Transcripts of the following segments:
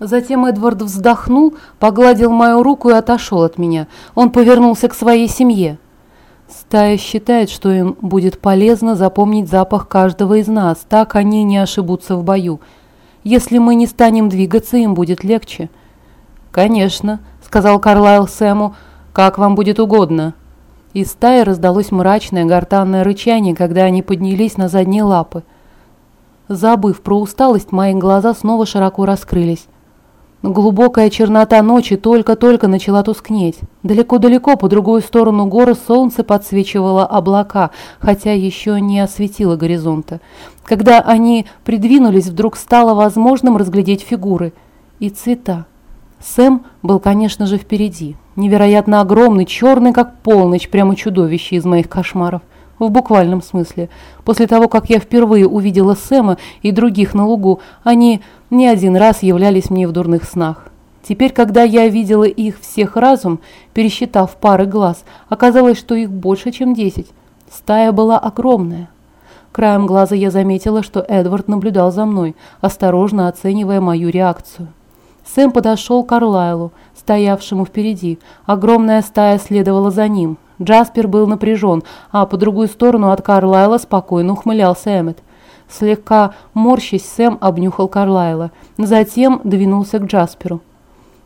Затем Эдвард вздохнул, погладил мою руку и отошел от меня. Он повернулся к своей семье. Стая считает, что им будет полезно запомнить запах каждого из нас, так они не ошибутся в бою. Если мы не станем двигаться, им будет легче. «Конечно», — сказал Карлайл Сэму, — «как вам будет угодно». Из стаи раздалось мрачное гортанное рычание, когда они поднялись на задние лапы. Забыв про усталость, мои глаза снова широко раскрылись. Глубокая чернота ночи только-только начала тускнеть. Далеко-далеко по другую сторону горы солнце подсвечивало облака, хотя еще не осветило горизонта. Когда они придвинулись, вдруг стало возможным разглядеть фигуры и цвета. Сэм был, конечно же, впереди. Невероятно огромный, черный, как полночь, прямо чудовище из моих кошмаров. В буквальном смысле. После того, как я впервые увидела Сэма и других на лугу, они не один раз являлись мне в дурных снах. Теперь, когда я видела их всех разум, пересчитав пары глаз, оказалось, что их больше, чем десять. Стая была огромная. Краем глаза я заметила, что Эдвард наблюдал за мной, осторожно оценивая мою реакцию. Сэм подошел к Карлайлу, стоявшему впереди. Огромная стая следовала за ним. Джаспер был напряжен, а по другую сторону от Карлайла спокойно ухмылялся Эммет. Слегка морщись, Сэм обнюхал Карлайла. Затем двинулся к Джасперу.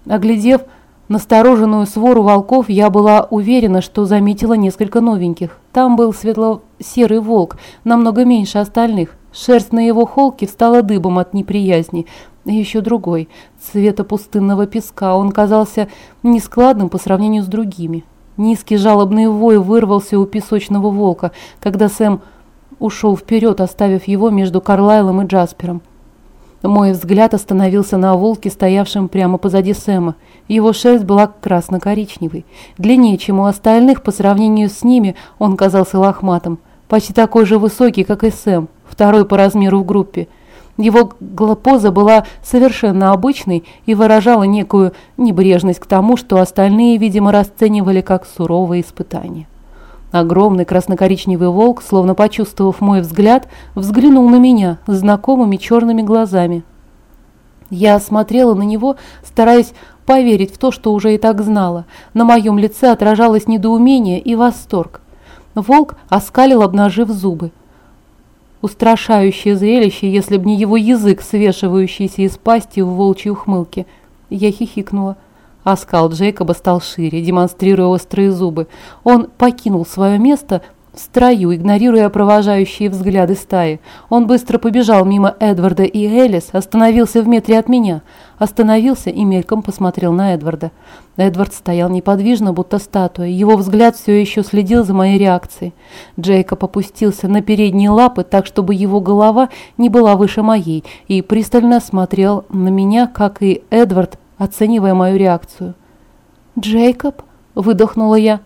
Оглядев настороженную свору волков, я была уверена, что заметила несколько новеньких. Там был светло-серый волк, намного меньше остальных. Шерсть на его холке встала дыбом от неприязни. Еще другой, цвета пустынного песка. Он казался нескладным по сравнению с другими. Низкий жалобный вой вырвался у песочного волка, когда Сэм ушел вперед, оставив его между Карлайлом и Джаспером. Мой взгляд остановился на волке, стоявшем прямо позади Сэма. Его шерсть была красно-коричневой. Длиннее, чем у остальных, по сравнению с ними он казался лохматым. Почти такой же высокий, как и Сэм, второй по размеру в группе. Его поза была совершенно обычной и выражала некую небрежность к тому, что остальные, видимо, расценивали как суровое испытание. Огромный красно-коричневый волк, словно почувствовав мой взгляд, взглянул на меня знакомыми черными глазами. Я смотрела на него, стараясь поверить в то, что уже и так знала. На моем лице отражалось недоумение и восторг. Волк оскалил, обнажив зубы. Устрашающее зрелище, если б не его язык, свешивающийся из пасти в волчьей ухмылке. Я хихикнула. Оскал Джейкоба стал шире, демонстрируя острые зубы. Он покинул свое место в строю, игнорируя провожающие взгляды стаи. Он быстро побежал мимо Эдварда и Элис, остановился в метре от меня. Остановился и мельком посмотрел на Эдварда. Эдвард стоял неподвижно, будто статуя. Его взгляд все еще следил за моей реакцией. Джейкоб опустился на передние лапы, так, чтобы его голова не была выше моей, и пристально смотрел на меня, как и Эдвард, оценивая мою реакцию. «Джейкоб?» – выдохнула я.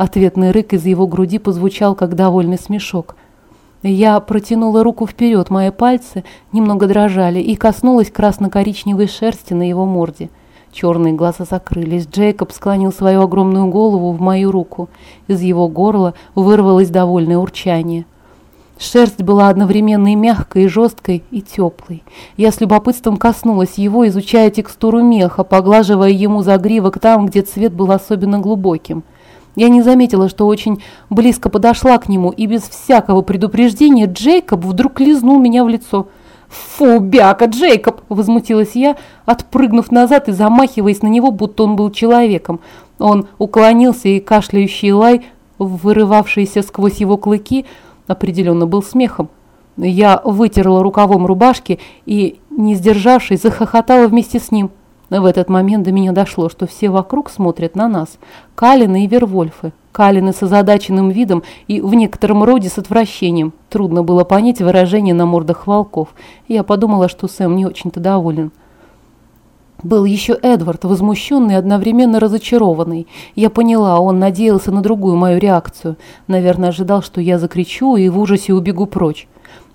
Ответный рык из его груди позвучал, как довольный смешок. Я протянула руку вперед, мои пальцы немного дрожали и коснулась красно-коричневой шерсти на его морде. Черные глаза закрылись. Джейкоб склонил свою огромную голову в мою руку. Из его горла вырвалось довольное урчание. Шерсть была одновременно и мягкой, и жесткой, и теплой. Я с любопытством коснулась его, изучая текстуру меха, поглаживая ему загривок там, где цвет был особенно глубоким. Я не заметила, что очень близко подошла к нему, и без всякого предупреждения Джейкоб вдруг лизнул меня в лицо. «Фу, бяка, Джейкоб!» – возмутилась я, отпрыгнув назад и замахиваясь на него, будто он был человеком. Он уклонился, и кашляющий лай, вырывавшийся сквозь его клыки, определенно был смехом. Я вытерла рукавом рубашки и, не сдержавшись, захохотала вместе с ним – в этот момент до меня дошло, что все вокруг смотрят на нас. Калины и Вервольфы. Калины с озадаченным видом и в некотором роде с отвращением. Трудно было понять выражение на мордах волков. Я подумала, что Сэм не очень-то доволен. Был еще Эдвард, возмущенный и одновременно разочарованный. Я поняла, он надеялся на другую мою реакцию. Наверное, ожидал, что я закричу и в ужасе убегу прочь.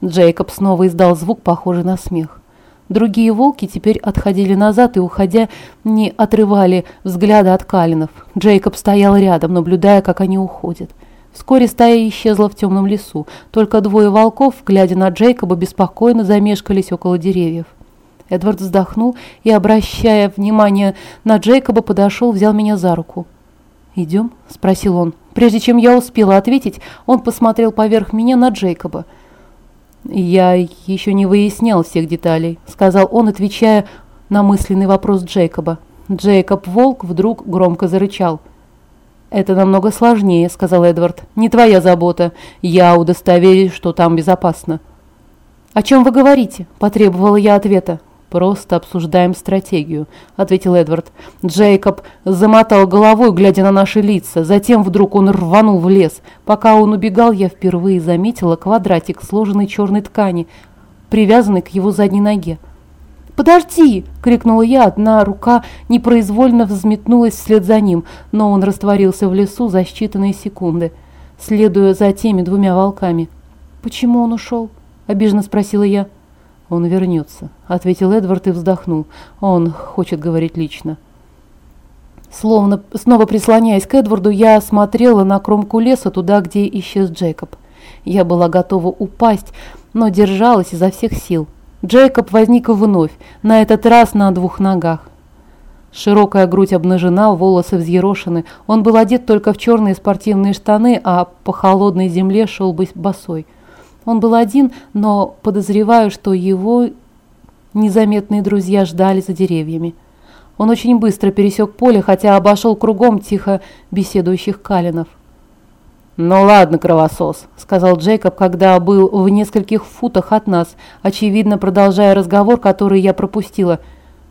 Джейкоб снова издал звук, похожий на смех. Другие волки теперь отходили назад и, уходя, не отрывали взгляда от калинов. Джейкоб стоял рядом, наблюдая, как они уходят. Вскоре стая исчезла в темном лесу. Только двое волков, глядя на Джейкоба, беспокойно замешкались около деревьев. Эдвард вздохнул и, обращая внимание на Джейкоба, подошел, взял меня за руку. «Идем?» – спросил он. Прежде чем я успела ответить, он посмотрел поверх меня на Джейкоба. «Я еще не выяснял всех деталей», – сказал он, отвечая на мысленный вопрос Джейкоба. Джейкоб Волк вдруг громко зарычал. «Это намного сложнее», – сказал Эдвард. «Не твоя забота. Я удостоверюсь, что там безопасно». «О чем вы говорите?» – потребовала я ответа. «Просто обсуждаем стратегию», — ответил Эдвард. Джейкоб замотал головой, глядя на наши лица. Затем вдруг он рванул в лес. Пока он убегал, я впервые заметила квадратик сложенной черной ткани, привязанный к его задней ноге. «Подожди!» — крикнула я. Одна рука непроизвольно взметнулась вслед за ним, но он растворился в лесу за считанные секунды, следуя за теми двумя волками. «Почему он ушел?» — обиженно спросила я. «Он вернется», — ответил Эдвард и вздохнул. «Он хочет говорить лично». Словно снова прислоняясь к Эдварду, я смотрела на кромку леса, туда, где исчез Джейкоб. Я была готова упасть, но держалась изо всех сил. Джейкоб возник вновь, на этот раз на двух ногах. Широкая грудь обнажена, волосы взъерошены. Он был одет только в черные спортивные штаны, а по холодной земле шел бы босой. Он был один, но подозреваю, что его незаметные друзья ждали за деревьями. Он очень быстро пересек поле, хотя обошел кругом тихо беседующих калинов. «Ну ладно, кровосос», — сказал Джейкоб, когда был в нескольких футах от нас, очевидно продолжая разговор, который я пропустила.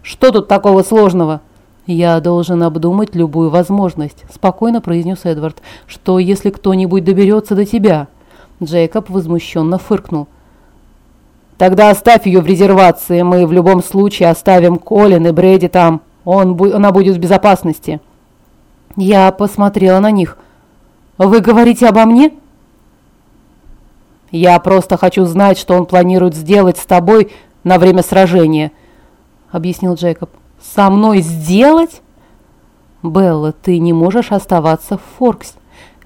«Что тут такого сложного?» «Я должен обдумать любую возможность», — спокойно произнес Эдвард, «что если кто-нибудь доберется до тебя?» Джейкоб возмущенно фыркнул. «Тогда оставь ее в резервации. Мы в любом случае оставим Колин и Брэди там. Он, она будет в безопасности». Я посмотрела на них. «Вы говорите обо мне?» «Я просто хочу знать, что он планирует сделать с тобой на время сражения», — объяснил Джейкоб. «Со мной сделать?» «Белла, ты не можешь оставаться в Форкс».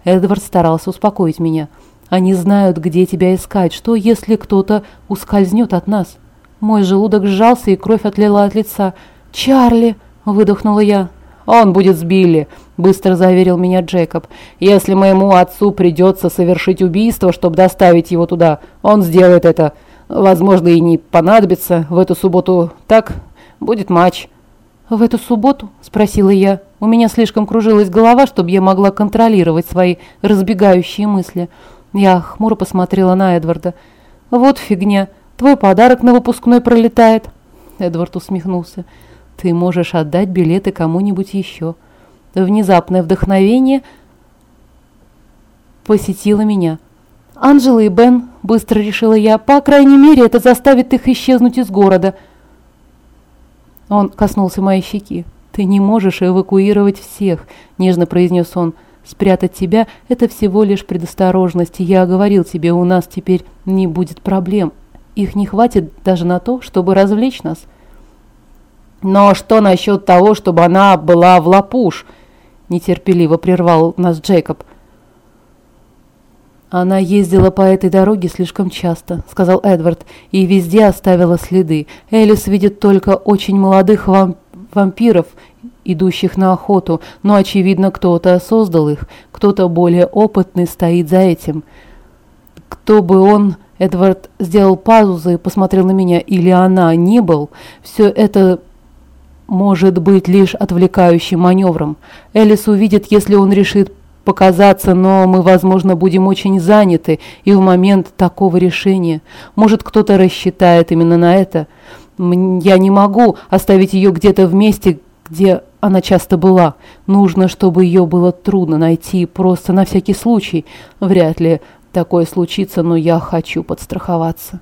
Эдвард старался успокоить меня. Они знают, где тебя искать. Что, если кто-то ускользнет от нас? Мой желудок сжался, и кровь отлила от лица. «Чарли!» – выдохнула я. «Он будет с Билли», – быстро заверил меня Джейкоб. «Если моему отцу придется совершить убийство, чтобы доставить его туда, он сделает это. Возможно, и не понадобится. В эту субботу так будет матч». «В эту субботу?» – спросила я. У меня слишком кружилась голова, чтобы я могла контролировать свои разбегающие мысли. Я хмуро посмотрела на Эдварда. «Вот фигня. Твой подарок на выпускной пролетает». Эдвард усмехнулся. «Ты можешь отдать билеты кому-нибудь еще». Внезапное вдохновение посетило меня. «Анжела и Бен», — быстро решила я, — «по крайней мере, это заставит их исчезнуть из города». Он коснулся моей щеки. «Ты не можешь эвакуировать всех», — нежно произнес он. Спрятать тебя – это всего лишь предосторожность. Я говорил тебе, у нас теперь не будет проблем. Их не хватит даже на то, чтобы развлечь нас. Но что насчет того, чтобы она была в лапуш? Нетерпеливо прервал нас Джейкоб. «Она ездила по этой дороге слишком часто», — сказал Эдвард, — «и везде оставила следы. Элис видит только очень молодых вамп вампиров идущих на охоту, но, очевидно, кто-то создал их, кто-то более опытный стоит за этим. Кто бы он, Эдвард сделал паузу и посмотрел на меня, или она не был, все это может быть лишь отвлекающим маневром. Элис увидит, если он решит показаться, но мы, возможно, будем очень заняты и в момент такого решения. Может, кто-то рассчитает именно на это. Я не могу оставить ее где-то в месте, где она часто была. Нужно, чтобы ее было трудно найти, просто на всякий случай. Вряд ли такое случится, но я хочу подстраховаться.